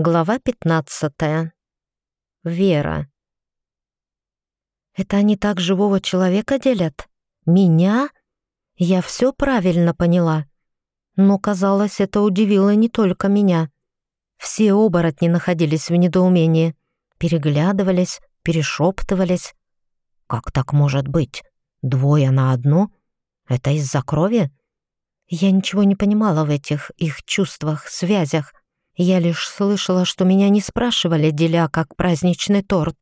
Глава 15. Вера. Это они так живого человека делят? Меня? Я все правильно поняла. Но, казалось, это удивило не только меня. Все оборотни находились в недоумении, переглядывались, перешептывались. Как так может быть? Двое на одну? Это из-за крови? Я ничего не понимала в этих их чувствах, связях. Я лишь слышала, что меня не спрашивали, деля как праздничный торт.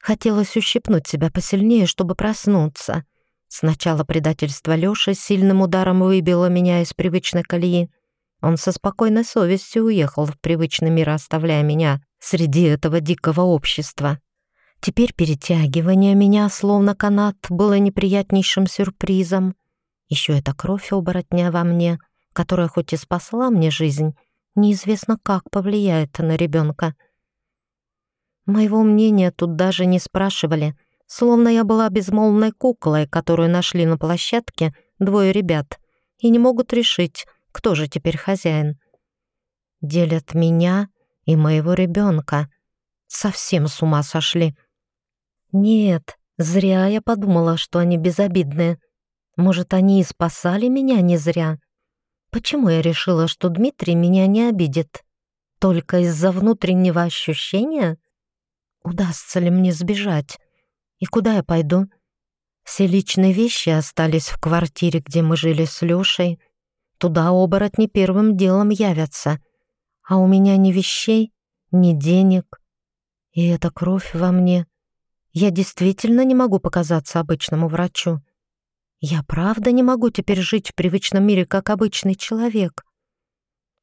Хотелось ущипнуть себя посильнее, чтобы проснуться. Сначала предательство Лёши сильным ударом выбило меня из привычной колеи. Он со спокойной совестью уехал в привычный мир, оставляя меня среди этого дикого общества. Теперь перетягивание меня, словно канат, было неприятнейшим сюрпризом. Еще эта кровь оборотня во мне, которая хоть и спасла мне жизнь, неизвестно как повлияет на ребенка. Моего мнения тут даже не спрашивали, словно я была безмолвной куклой, которую нашли на площадке двое ребят, и не могут решить, кто же теперь хозяин. Делят меня и моего ребенка. Совсем с ума сошли. Нет, зря я подумала, что они безобидные. Может, они и спасали меня не зря. Почему я решила, что Дмитрий меня не обидит? Только из-за внутреннего ощущения? Удастся ли мне сбежать? И куда я пойду? Все личные вещи остались в квартире, где мы жили с Лешей. Туда оборотни первым делом явятся. А у меня ни вещей, ни денег. И эта кровь во мне. Я действительно не могу показаться обычному врачу. Я правда не могу теперь жить в привычном мире как обычный человек.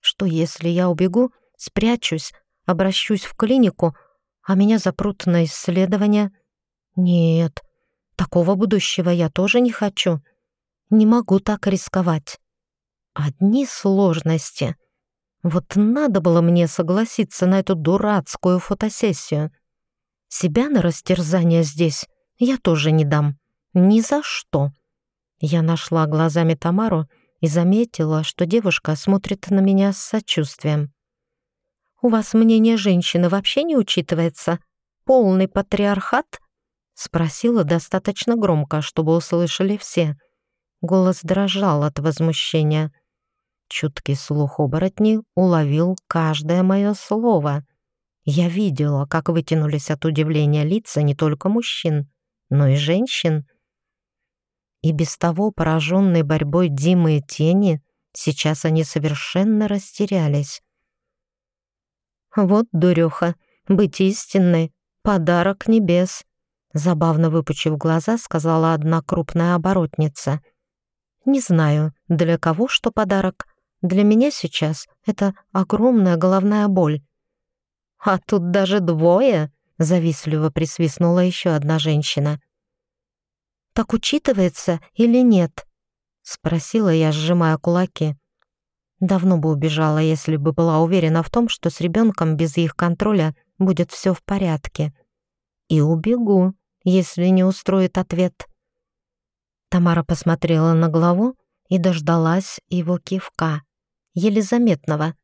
Что если я убегу, спрячусь, обращусь в клинику, а меня запрут на исследование? Нет, такого будущего я тоже не хочу. Не могу так рисковать. Одни сложности. Вот надо было мне согласиться на эту дурацкую фотосессию. Себя на растерзание здесь я тоже не дам. Ни за что. Я нашла глазами Тамару и заметила, что девушка смотрит на меня с сочувствием. «У вас мнение женщины вообще не учитывается? Полный патриархат?» Спросила достаточно громко, чтобы услышали все. Голос дрожал от возмущения. Чуткий слух оборотни уловил каждое мое слово. Я видела, как вытянулись от удивления лица не только мужчин, но и женщин. И без того пораженные борьбой Димы и Тени, сейчас они совершенно растерялись. «Вот дуреха, быть истинной, подарок небес», забавно выпучив глаза, сказала одна крупная оборотница. «Не знаю, для кого что подарок. Для меня сейчас это огромная головная боль». «А тут даже двое!» — завистливо присвистнула еще одна женщина так учитывается или нет?» — спросила я, сжимая кулаки. Давно бы убежала, если бы была уверена в том, что с ребенком без их контроля будет все в порядке. И убегу, если не устроит ответ. Тамара посмотрела на главу и дождалась его кивка, еле заметного.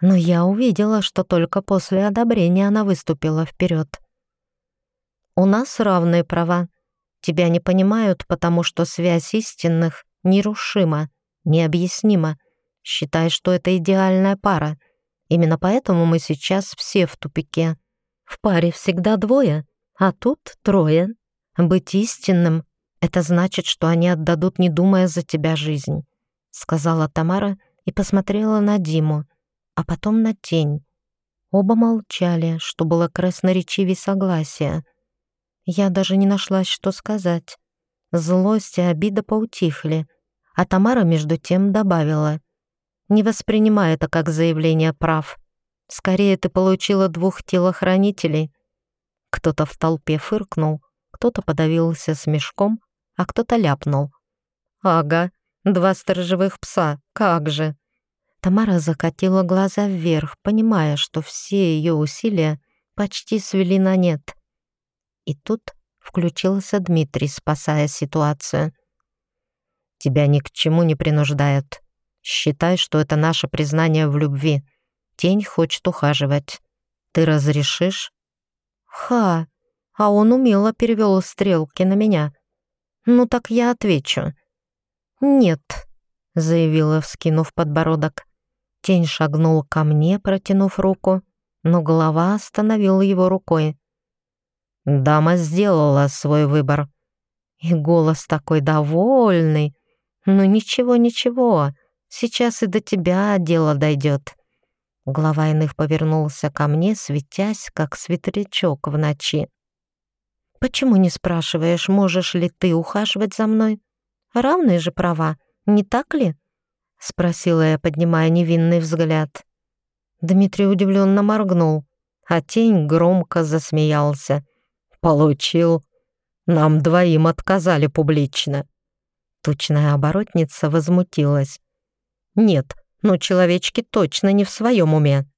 Но я увидела, что только после одобрения она выступила вперед. «У нас равные права», Тебя не понимают, потому что связь истинных нерушима, необъяснима. Считай, что это идеальная пара. Именно поэтому мы сейчас все в тупике. В паре всегда двое, а тут трое. Быть истинным — это значит, что они отдадут, не думая за тебя жизнь», — сказала Тамара и посмотрела на Диму, а потом на тень. Оба молчали, что было красноречивее согласия — я даже не нашлась, что сказать. Злость и обида поутихли, а Тамара между тем добавила. «Не воспринимай это как заявление прав. Скорее ты получила двух телохранителей». Кто-то в толпе фыркнул, кто-то подавился смешком, а кто-то ляпнул. «Ага, два сторожевых пса, как же!» Тамара закатила глаза вверх, понимая, что все ее усилия почти свели на нет. И тут включился Дмитрий, спасая ситуацию. «Тебя ни к чему не принуждают. Считай, что это наше признание в любви. тень хочет ухаживать. Ты разрешишь?» «Ха!» А он умело перевел стрелки на меня. «Ну так я отвечу». «Нет», — заявила, вскинув подбородок. Тень шагнул ко мне, протянув руку, но голова остановила его рукой. Дама сделала свой выбор. И голос такой довольный. «Ну ничего, ничего, сейчас и до тебя дело дойдет». Глава иных повернулся ко мне, светясь, как светлячок в ночи. «Почему не спрашиваешь, можешь ли ты ухаживать за мной? Равные же права, не так ли?» — спросила я, поднимая невинный взгляд. Дмитрий удивленно моргнул, а тень громко засмеялся. «Получил. Нам двоим отказали публично». Тучная оборотница возмутилась. «Нет, но человечки точно не в своем уме.